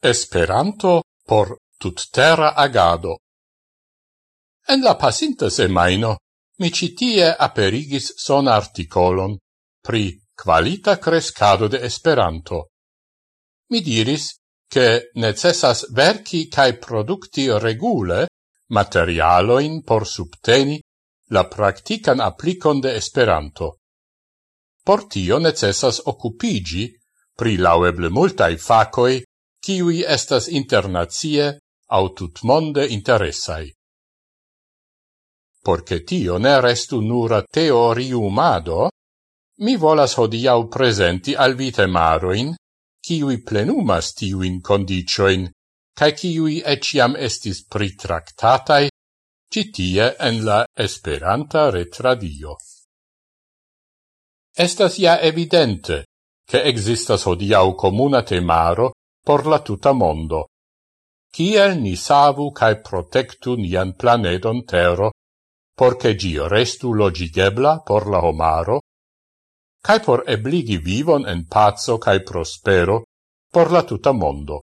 Esperanto por tutterra agado. En la pasinta semaino mi citie aperigis son articolon pri qualita crescado de Esperanto. Mi diris che necessas verci cae producti regule materialoin por subteni la practican applicon de Esperanto. Por tio necessas occupigi pri laueble multai facoi kiui estas internazie au tutmonde interessai. Porque tio ne restu nura teoriumado, mi volas hodiau presenti al vite maroin, kiui plenumas tiuin condicioin, cae kiui eciam estis pritractatai, citie en la Esperanta retradio. Estas ja evidente, che existas hodiau comuna temaro por la tuta mondo. Ciel ni savu cae protectu nian planeton tero, porce gio restu logigebla por la homaro, cae por ebligi vivon en pazzo cae prospero por la tuta mondo.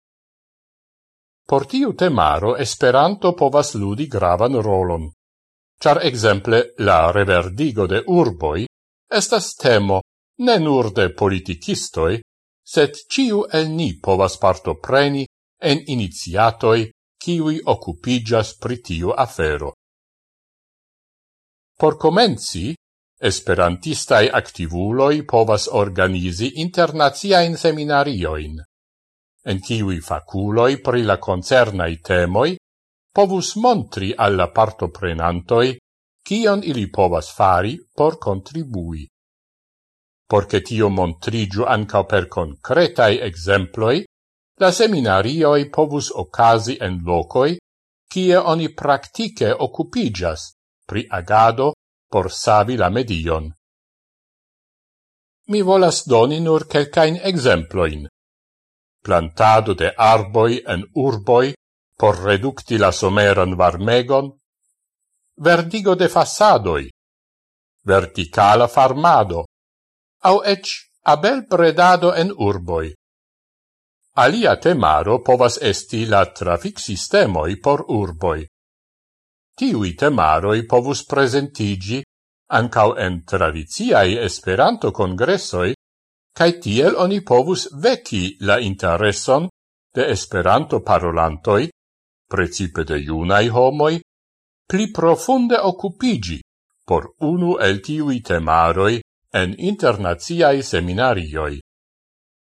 Por tiu temaro Esperanto povas ludi gravan rolon, char exemple la reverdigo de urboi estas temo ne nur de politicistoi, set ciu el ni povas partopreni en iniziatoi kiwi occupigas pritiu afero. Por comenzi, esperantistai activuloi povas organizi internaziaen seminarioin, en kiwi faculoi pri la concernai temoi povus montri alla partoprenantoi kion ili povas fari por contribui. Porque tio montrigiu anca per concretai exemploi, la seminarioi povus ocasi en locoi, cie oni practice occupigas pri agado por savi la medion. Mi volas doni nur quelcain exemploin. Plantado de arboi en urboi por reducti la someran varmegon, verdigo de fasadoi, verticala farmado, au ec abel predado en urboi. Alia temaro povas esti la trafic sistemoi por urboi. Tiui temaroi povus presentigi ancau en tradiziai esperanto congressoi, cae tiel oni povus veci la intereson de esperanto parolantoi, precipe de iunai homoi, pli profunde occupigi por unu el tiui temaroi en internaziai seminarioi.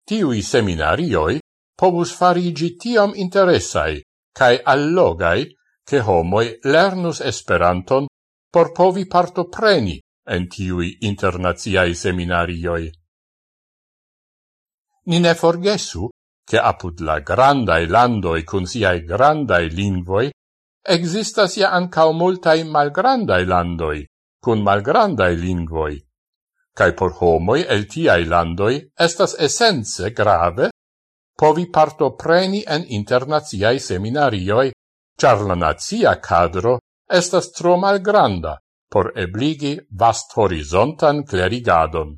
Tiui seminarioi povus farigi tiam interessai cae allogai che homoi lernus Esperanton por povi partopreni en tiui internaziai seminarioi. Ni ne forgesu che apud la grandai landoi cun siae grandai lingvoi existas ja ancao multai malgrandai landoi cun malgrandai lingvoi cae por homoi el tiai landoi estas essence grave povi partopreni en internaziai seminarioi, char la nazia cadro estas tro malgranda por ebligi vast horizontan clerigadon.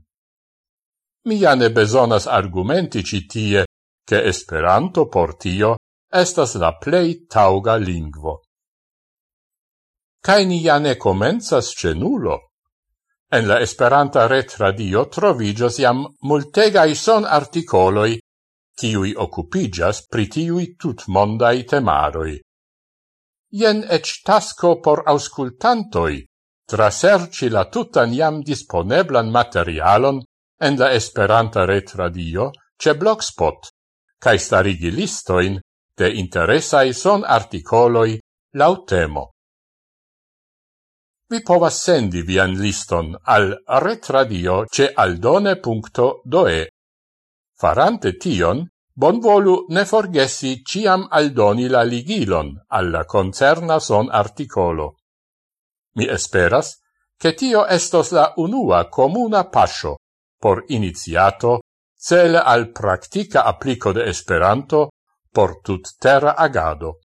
Mi ne besonas argumenti citie che Esperanto por tio estas la plei tauga lingvo. Cai ni ja ne comenzas cenulo. En la Esperanta retradio trovigas iam multegai son articoloi, kiui occupigas pri tiui mondai temaroi. Jen ec tasco por auscultantoi, traserci la tutan iam disponeblan materialon en la Esperanta retradio ce blogspot, cae starigi listoin de interesai son articoloi lautemo vi povas sendi vian liston al retradio ce aldone.doe. Farante tion, bonvolu ne forgesi ciam aldoni la ligilon alla concerna son articolo. Mi esperas che tio estos la unua comuna pascio por iniziato cel al practica applico de Esperanto por tut terra agado.